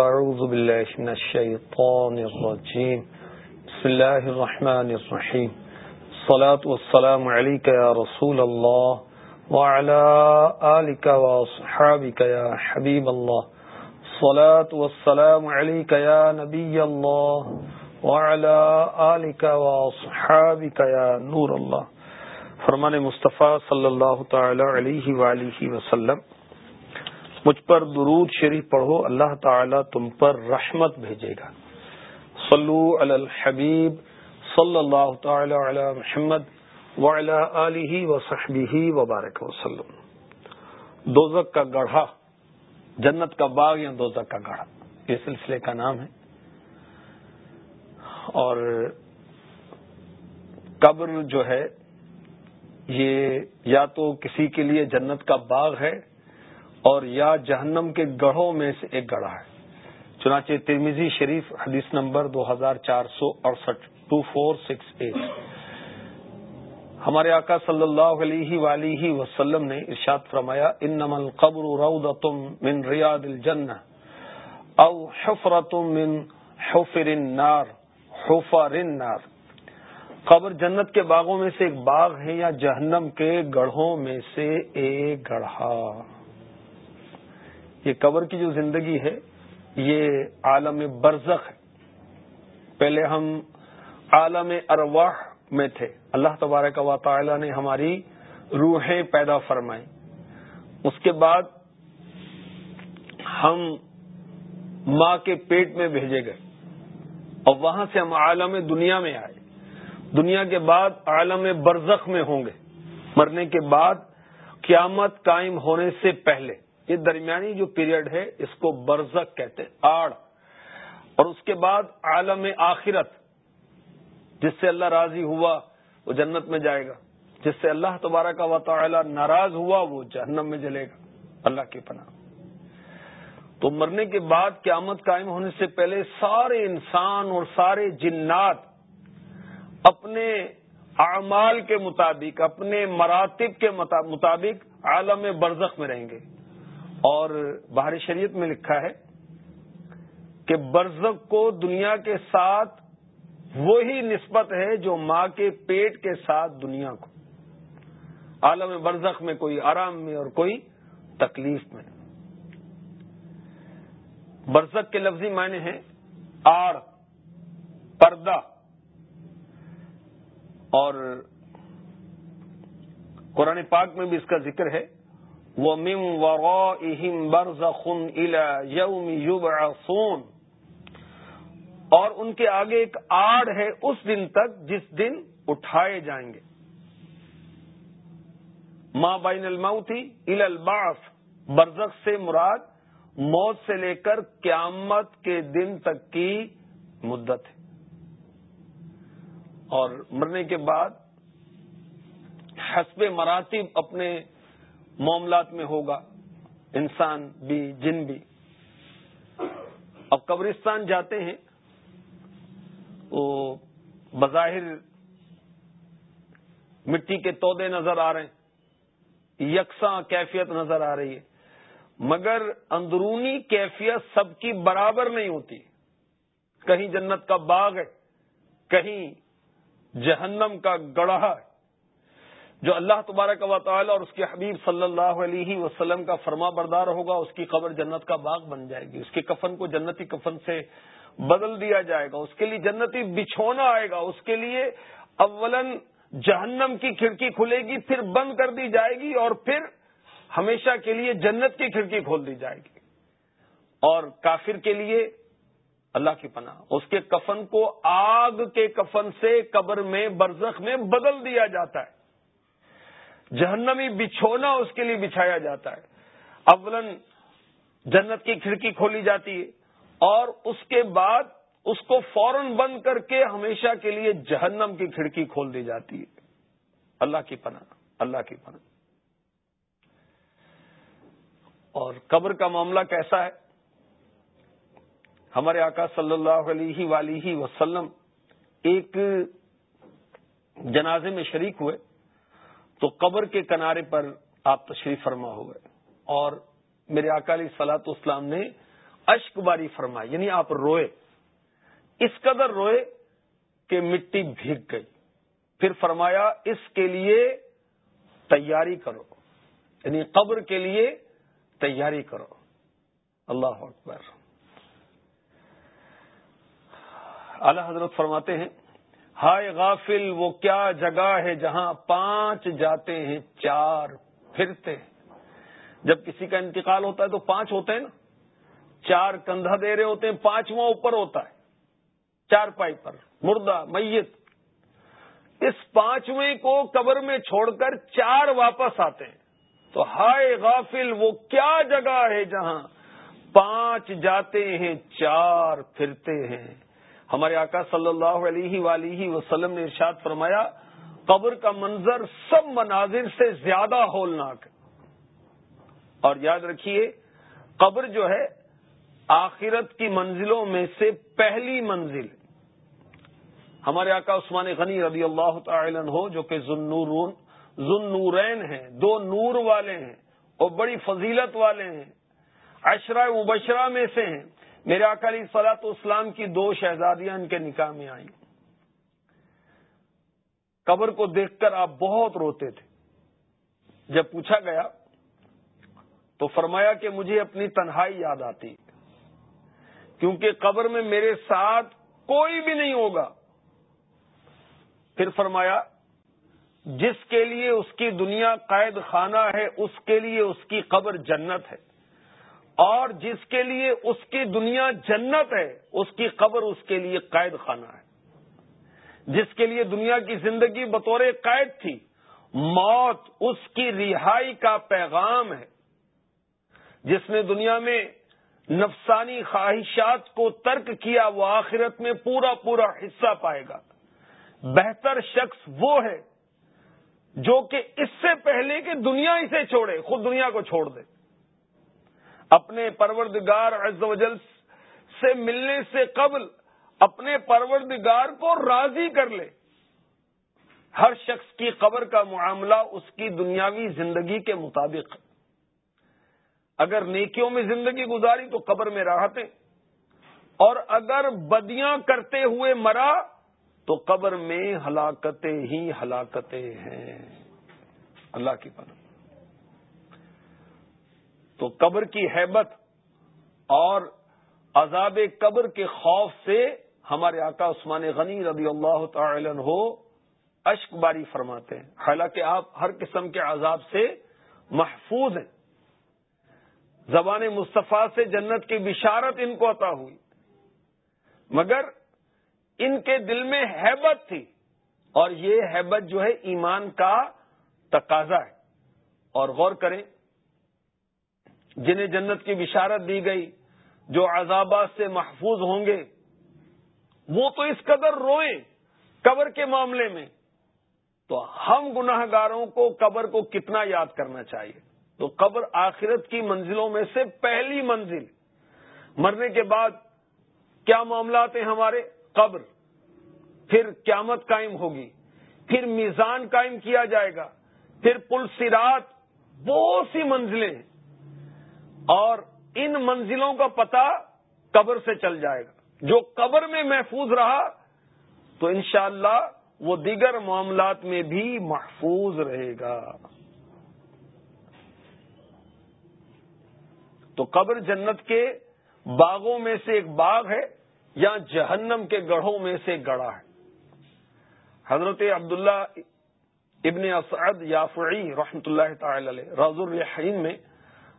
أعوذ بالله من الشيطان الرجيم. بسم الله الرحمن الرحيم. الصلاة والسلام عليك يا رسول الله وعلى آلك وصحابك يا حبيب الله. الصلاة والسلام عليك يا نبي الله وعلى آلك وصحابك يا نور الله. فرمان مصطفیٰ صلی اللہ تعالی علیہ وآلہ وسلم. مجھ پر درود شریف پڑھو، اللہ تعالی تم پر رحمت بھیجے گا۔ صلو علی الحبیب صلی اللہ تعالی علی محمد وعلی آلہ وصحبہ وبارک وسلم دوزک کا گڑھا، جنت کا باغ یا دوزک کا گڑھا؟ یہ سلسلے کا نام ہے۔ اور قبر جو ہے، یہ یا تو کسی کے لیے جنت کا باغ ہے اور یا جہنم کے گڑھوں میں سے ایک گڑھا ہے۔ چنانچہ ترمیزی شریف حدیث نمبر دو ہزار چار سو اڑسٹھ ٹو فور سکس ایٹ ہمارے آقا صلی اللہ علیہ ولیہ وسلم نے ارشاد فرمایا ان نمل قبر تم من ریاد الجن او حفرت من حفر النار حفر النار۔ قبر جنت کے باغوں میں سے ایک باغ ہے یا جہنم کے گڑھوں میں سے ایک گڑھا۔ یہ قبر کی جو زندگی ہے، یہ عالم برزخ ہے۔ پہلے ہم عالم ارواح میں تھے۔ اللہ تبارک و تعالی نے ہماری روحیں پیدا فرمائی اس کے بعد ہم ماں کے پیٹ میں بھیجے گئے۔ اور وہاں سے ہم عالم دنیا میں آئے۔ دنیا کے بعد عالم برزخ میں ہوں گے۔ مرنے کے بعد قیامت قائم ہونے سے پہلے۔ یہ درمیانی جو پیریڈ ہے، اس کو برزک کہتے ہیں، آڑ۔ اور اس کے بعد عالم آخرت، جس سے اللہ راضی ہوا، وہ جنت میں جائے گا۔ جس سے اللہ تبارہ کا وطلا ناراض ہوا، وہ جہنم میں جلے گا۔ اللہ کی پناہ۔ تو مرنے کے بعد قیامت قائم ہونے سے پہلے سارے انسان اور سارے جنات اپنے اعمال کے مطابق، اپنے مراتب کے مطابق عالم برزخ میں رہیں گے۔ اور باہر شریعت میں لکھا ہے کہ برزق کو دنیا کے ساتھ وہی نسبت ہے جو ماں کے پیٹ کے ساتھ دنیا کو۔ عالم برزخ میں کوئی آرام میں اور کوئی تکلیف میں۔ برزق کے لفظی معنی ہیں آڑ، پردہ۔ اور قرآن پاک میں بھی اس کا ذکر ہے۔ وَمِن وَرَائِهِمْ بَرْزَخٌ إِلَى يَوْمِ يُبْعَثُونَ۔ اور ان کے آگے ایک آڑ ہے اس دن تک جس دن اٹھائے جائیں گے۔ ماں بین الموتی ال الباس برزخ سے مراد موت سے لے کر قیامت کے دن تک کی مدت ہے۔ اور مرنے کے بعد حسب مراتب اپنے معاملات میں ہوگا، انسان بھی، جن بھی۔ اب قبرستان جاتے ہیں، وہ بظاہر مٹی کے تودے نظر آ رہے ہیں، یکساں کیفیت نظر آ رہی ہے۔ مگر اندرونی کیفیت سب کی برابر نہیں ہوتی۔ کہیں جنت کا باغ ہے، کہیں جہنم کا گڑھا ہے۔ جو اللہ تبارک و تعالی اور اس کے حبیب صلی اللہ علیہ وسلم کا فرما بردار ہوگا، اس کی قبر جنت کا باغ بن جائے گی۔ اس کے کفن کو جنتی کفن سے بدل دیا جائے گا۔ اس کے لیے جنتی بچھونا آئے گا۔ اس کے لیے اولن جہنم کی کھڑکی کھلے گی، پھر بند کر دی جائے گی اور پھر ہمیشہ کے لیے جنت کی کھڑکی کھول دی جائے گی۔ اور کافر کے لیے اللہ کی پناہ۔ اس کے کفن کو آگ کے کفن سے قبر میں، برزخ میں بدل دیا جاتا ہے۔ جہنمی بچھونا اس کے لیے بچھایا جاتا ہے۔ اولن جنت کی کھڑکی کھولی جاتی ہے اور اس کے بعد اس کو فوراً بند کر کے ہمیشہ کے لیے جہنم کی کھڑکی کھول دی جاتی ہے۔ اللہ کی پناہ، اللہ کی پناہ۔ اور قبر کا معاملہ کیسا ہے؟ ہمارے آقا صلی اللہ علیہ ولیہ وسلم ایک جنازے میں شریک ہوئے۔ تو قبر کے کنارے پر آپ تشریف فرما ہو گئے۔ اور میرے اکالی سلاط اسلام نے اشک باری فرمائے یعنی آپ روئے۔ اس قدر روئے کہ مٹی بھیگ گئی۔ پھر فرمایا، اس کے لیے تیاری کرو۔ یعنی قبر کے لیے تیاری کرو۔ اللہ اکبر۔ اعلی حضرت فرماتے ہیں ہائے غافل، وہ کیا جگہ ہے جہاں پانچ جاتے ہیں، چار پھرتے ہیں؟ جب کسی کا انتقال ہوتا ہے تو پانچ ہوتے ہیں نا؟ چار کندھا دے رہے ہوتے ہیں، پانچواں اوپر ہوتا ہے، چار پائی پر، مردہ، میت۔ اس پانچویں کو قبر میں چھوڑ کر چار واپس آتے ہیں۔ تو ہائے غافل، وہ کیا جگہ ہے جہاں پانچ جاتے ہیں، چار پھرتے ہیں؟ ہمارے آقا صلی اللہ علیہ ولیہ وسلم نے ارشاد فرمایا، قبر کا منظر سب مناظر سے زیادہ ہولناک ہے۔ اور یاد رکھیے، قبر جو ہے، آخرت کی منزلوں میں سے پہلی منزل ہمارے آقا عثمان غنی رضی اللہ تعالی ہو جو کہ ذنورین ہیں، دو نور والے ہیں، اور بڑی فضیلت والے ہیں اشرا مبشرہ میں سے ہیں۔ میرے علی سلاط اسلام کی دو شہزادیاں ان کے نکاح میں آئیں۔ قبر کو دیکھ کر آپ بہت روتے تھے۔ جب پوچھا گیا تو فرمایا کہ مجھے اپنی تنہائی یاد آتی، کیونکہ قبر میں میرے ساتھ کوئی بھی نہیں ہوگا۔ پھر فرمایا، جس کے لیے اس کی دنیا قید خانہ ہے، اس کے لیے اس کی قبر جنت ہے۔ اور جس کے لیے اس کی دنیا جنت ہے، اس کی قبر اس کے لیے قید خانہ ہے۔ جس کے لیے دنیا کی زندگی بطور قید تھی، موت اس کی رہائی کا پیغام ہے۔ جس نے دنیا میں نفسانی خواہشات کو ترک کیا، وہ آخرت میں پورا پورا حصہ پائے گا۔ بہتر شخص وہ ہے جو کہ اس سے پہلے کہ دنیا اسے چھوڑے، خود دنیا کو چھوڑ دے۔ اپنے پروردگار عز و جل سے ملنے سے قبل اپنے پروردگار کو راضی کر لے۔ ہر شخص کی قبر کا معاملہ اس کی دنیاوی زندگی کے مطابق۔ اگر نیکیوں میں زندگی گزاری تو قبر میں راحتیں۔ اور اگر بدیاں کرتے ہوئے مرا تو قبر میں ہلاکتیں ہی ہلاکتیں ہیں۔ اللہ کی پناہ۔ تو قبر کی حیبت اور عذاب قبر کے خوف سے ہمارے آقا عثمان غنی رضی اللہ تعالی ہو اشک باری فرماتے ہیں۔ حالانکہ آپ ہر قسم کے عذاب سے محفوظ ہیں۔ زبان مصطفیٰ سے جنت کی بشارت ان کو عطا ہوئی۔ مگر ان کے دل میں حیبت تھی اور یہ حیبت جو ہے ایمان کا تقاضا ہے۔ اور غور کریں جنہیں جنت کی بشارت دی گئی، جو عذابات سے محفوظ ہوں گے۔ وہ تو اس قدر روئیں قبر کے معاملے میں۔ تو ہم گناہ گاروں کو قبر کو کتنا یاد کرنا چاہیے؟ تو قبر آخرت کی منزلوں میں سے پہلی منزل۔ مرنے کے بعد کیا معاملات ہیں ہمارے؟ قبر۔ پھر قیامت قائم ہوگی۔ پھر میزان قائم کیا جائے گا۔ پھر پل سرات بہت سی منزلیں ہیں۔ اور ان منزلوں کا پتہ قبر سے چل جائے گا۔ جو قبر میں محفوظ رہا، تو انشاءاللہ اللہ وہ دیگر معاملات میں بھی محفوظ رہے گا۔ تو قبر جنت کے باغوں میں سے ایک باغ ہے، یا جہنم کے گڑھوں میں سے گڑھا ہے۔ حضرت عبداللہ ابن اسعد یافعی رحمت اللہ تعالی علیہ راز الرحیم میں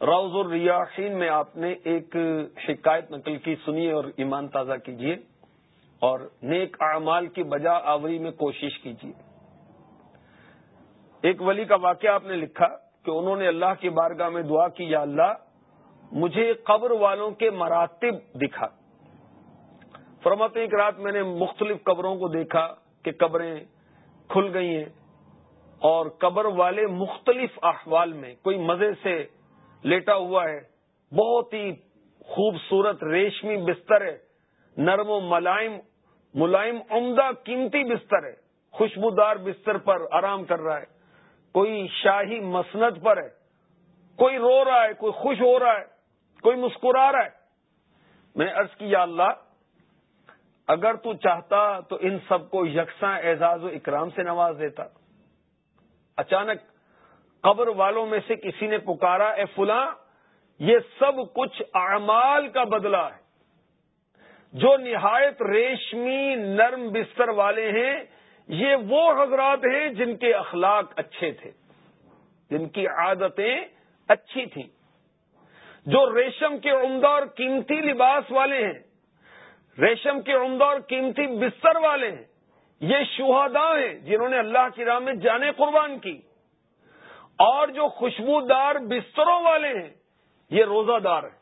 روز الریاحین میں آپ نے ایک شکایت نقل کی، سنیے اور ایمان تازہ کیجیے اور نیک اعمال کی بجا آوری میں کوشش کیجیے۔ ایک ولی کا واقعہ آپ نے لکھا کہ انہوں نے اللہ کی بارگاہ میں دعا کی، یا اللہ، مجھے قبر والوں کے مراتب دکھا۔ فرماتے ایک رات میں نے مختلف قبروں کو دیکھا کہ قبریں کھل گئی ہیں اور قبر والے مختلف احوال میں، کوئی مزے سے لیٹا ہوا ہے۔ بہت ہی خوبصورت ریشمی بستر ہے۔ نرم و ملائم ملائم عمدہ قیمتی بستر ہے۔ خوشبودار بستر پر آرام کر رہا ہے۔ کوئی شاہی مسند پر ہے۔ کوئی رو رہا ہے، کوئی خوش ہو رہا ہے، کوئی مسکرا رہا ہے۔ میں نے عرض کیا اللہ، اگر تو چاہتا تو ان سب کو یکساں اعزاز و اکرام سے نواز دیتا۔ اچانک قبر والوں میں سے کسی نے پکارا، اے فلاں، یہ سب کچھ اعمال کا بدلہ ہے۔ جو نہایت ریشمی، نرم بستر والے ہیں، یہ وہ حضرات ہیں جن کے اخلاق اچھے تھے۔ جن کی عادتیں اچھی تھیں۔ جو ریشم کے عمدہ اور قیمتی لباس والے ہیں، ریشم کے عمدہ اور قیمتی بستر والے ہیں، یہ شہدا ہیں جنہوں نے اللہ کی راہ میں جانے قربان کی۔ اور جو خوشبودار بستروں والے ہیں، یہ روزہ دار ہیں۔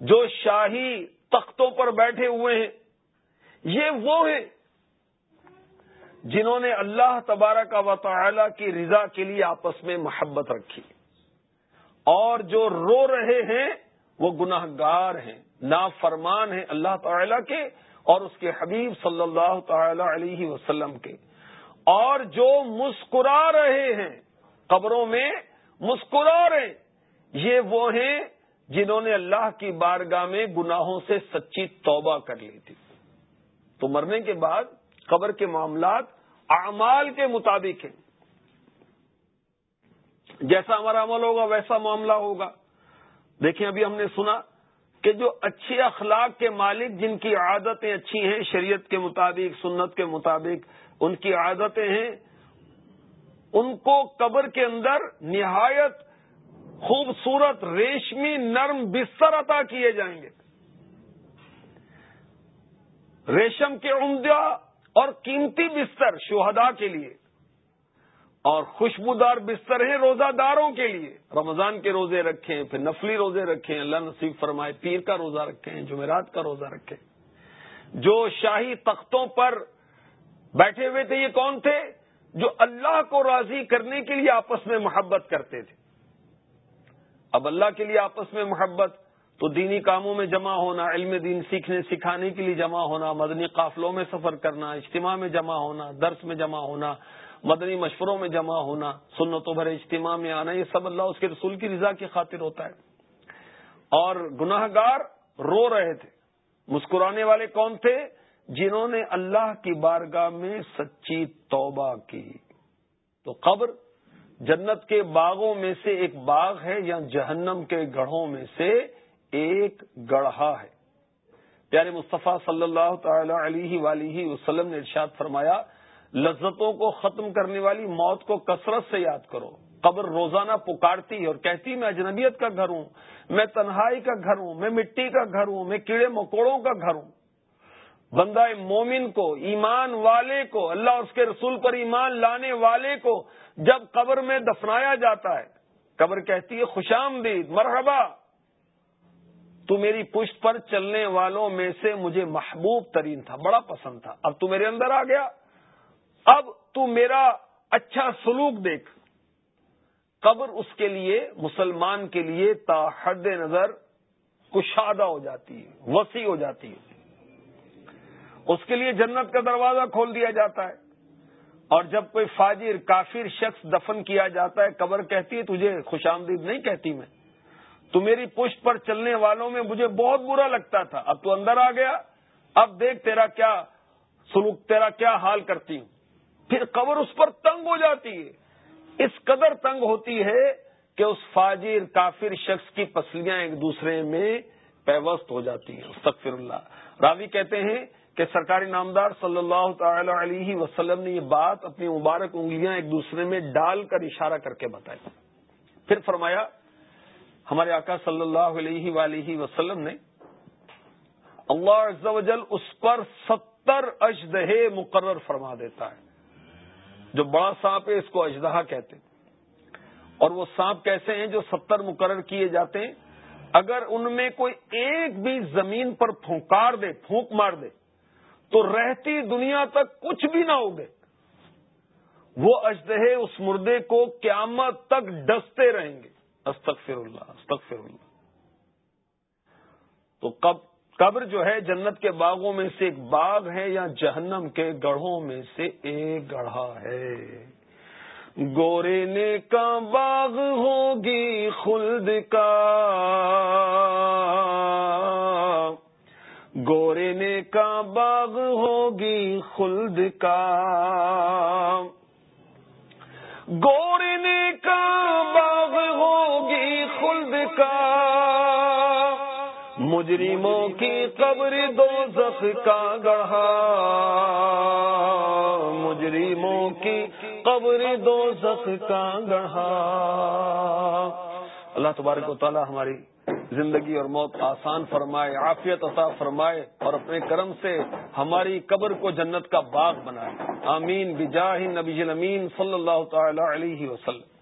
جو شاہی تختوں پر بیٹھے ہوئے ہیں، یہ وہ ہیں جنہوں نے اللہ تبارک و تعالی کی رضا کے لیے آپس میں محبت رکھی۔ اور جو رو رہے ہیں، وہ گناہ گار ہیں نا فرمان ہیں اللہ تعالی کے اور اس کے حبیب صلی اللہ تعالی علیہ وسلم کے۔ اور جو مسکرا رہے ہیں قبروں میں مسکرا رہے یہ وہ ہیں جنہوں نے اللہ کی بارگاہ میں گناہوں سے سچی توبہ کر لی تھی۔ تو مرنے کے بعد قبر کے معاملات اعمال کے مطابق ہیں۔ جیسا ہمارا عمل ہوگا ویسا معاملہ ہوگا۔ دیکھیں، ابھی ہم نے سنا کہ جو اچھے اخلاق کے مالک، جن کی عادتیں اچھی ہیں شریعت کے مطابق، سنت کے مطابق، ان کی عادتیں ہیں ان کو قبر کے اندر نہایت خوبصورت ریشمی نرم بستر عطا کیے جائیں گے۔ ریشم کے عمدہ اور قیمتی بستر شہدا کے لیے اور خوشبودار بستر ہیں روزہ داروں کے لیے۔ رمضان کے روزے رکھیں، پھر نفلی روزے رکھیں، اللہ نصیب فرمائے، پیر کا روزہ رکھیں، جمعرات کا روزہ رکھیں۔ جو شاہی تختوں پر بیٹھے ہوئے تھے، یہ کون تھے؟ جو اللہ کو راضی کرنے کے لیے آپس میں محبت کرتے تھے۔ اب اللہ کے لیے آپس میں محبت تو دینی کاموں میں جمع ہونا، علم دین سیکھنے، سکھانے کے لیے جمع ہونا، مدنی قافلوں میں سفر کرنا، اجتماع میں جمع ہونا، درس میں جمع ہونا، مدنی مشوروں میں جمع ہونا، سنتوں بھرے اجتماع میں آنا، یہ سب اللہ اس کے رسول کی رضا کی خاطر ہوتا ہے۔ اور گناہ گار رو رہے تھے۔ مسکرانے والے کون تھے؟ جنہوں نے اللہ کی بارگاہ میں سچی توبہ کی۔ تو قبر جنت کے باغوں میں سے ایک باغ ہے یا جہنم کے گڑھوں میں سے ایک گڑھا ہے۔ پیارے مصطفیٰ صلی اللہ تعالی علیہ ولیہ وسلم نے ارشاد فرمایا، لذتوں کو ختم کرنے والی موت کو کثرت سے یاد کرو۔ قبر روزانہ پکارتی اور کہتی میں اجنبیت کا گھر ہوں، میں تنہائی کا گھر ہوں، میں مٹی کا گھر ہوں، میں کیڑے مکوڑوں کا گھر ہوں۔ بندہ مومن کو، ایمان والے کو، اللہ اس کے رسول پر ایمان لانے والے کو جب قبر میں دفنایا جاتا ہے، قبر کہتی ہے، خوش آمدید، مرحبا۔ تو میری پشت پر چلنے والوں میں سے مجھے محبوب ترین تھا، بڑا پسند تھا۔ اب تو میرے اندر آ گیا۔ اب تو میرا اچھا سلوک دیکھ۔ قبر اس کے لیے، مسلمان کے لیے تا حد نظر کشادہ ہو جاتی ہے، وسیع ہو جاتی ہے۔ اس کے لیے جنت کا دروازہ کھول دیا جاتا ہے۔ اور جب کوئی فاجر، کافر شخص دفن کیا جاتا ہے، قبر کہتی ہے، تجھے خوش آمدید نہیں کہتی میں۔ تو میری پشت پر چلنے والوں میں مجھے بہت برا لگتا تھا۔ اب تو اندر آ گیا۔ اب دیکھ تیرا کیا سلوک، تیرا کیا حال کرتی ہوں۔ پھر قبر اس پر تنگ ہو جاتی ہے۔ اس قدر تنگ ہوتی ہے کہ اس فاجر، کافر شخص کی پسلیاں ایک دوسرے میں پیوست ہو جاتی ہیں۔ استغفر اللہ۔ راوی کہتے ہیں کہ سرکاری نامدار صلی اللہ تعالی علیہ وسلم نے یہ بات اپنی مبارک انگلیاں ایک دوسرے میں ڈال کر اشارہ کر کے بتائی۔ پھر فرمایا، ہمارے آقا صلی اللہ علیہ ولیہ وسلم نے، اللہ عز و جل اس پر ستر اجدہ مقرر فرما دیتا ہے۔ جو بڑا سانپ ہے، اس کو اجدہا کہتے ہیں۔ اور وہ سانپ کیسے ہیں جو ستر مقرر کیے جاتے ہیں؟ اگر ان میں کوئی ایک بھی زمین پر پھونکار دے، پھونک مار دے تو رہتی دنیا تک کچھ بھی نہ ہوگے۔ وہ اجدہے اس مردے کو قیامت تک ڈستے رہیں گے۔ استغفر اللہ استغفر اللہ تو کب قبر جو ہے جنت کے باغوں میں سے ایک باغ ہے یا جہنم کے گڑھوں میں سے ایک گڑھا ہے۔ گورے نے کا باغ ہوگی خلد کا۔ گورے کا باغ ہوگی خلد کا۔ گورے کا باغ ہوگی خلد کا۔ مجرموں کی قبر دو زخ کا گڑھا۔ مجرموں کی قبر دو زخ کا گڑھا۔ اللہ تبارک و تعالی ہماری زندگی اور موت آسان فرمائے، عافیت عطا فرمائے اور اپنے کرم سے ہماری قبر کو جنت کا باغ بنائے۔ آمین، بجاہ نبی امین صلی اللہ تعالی علیہ وسلم۔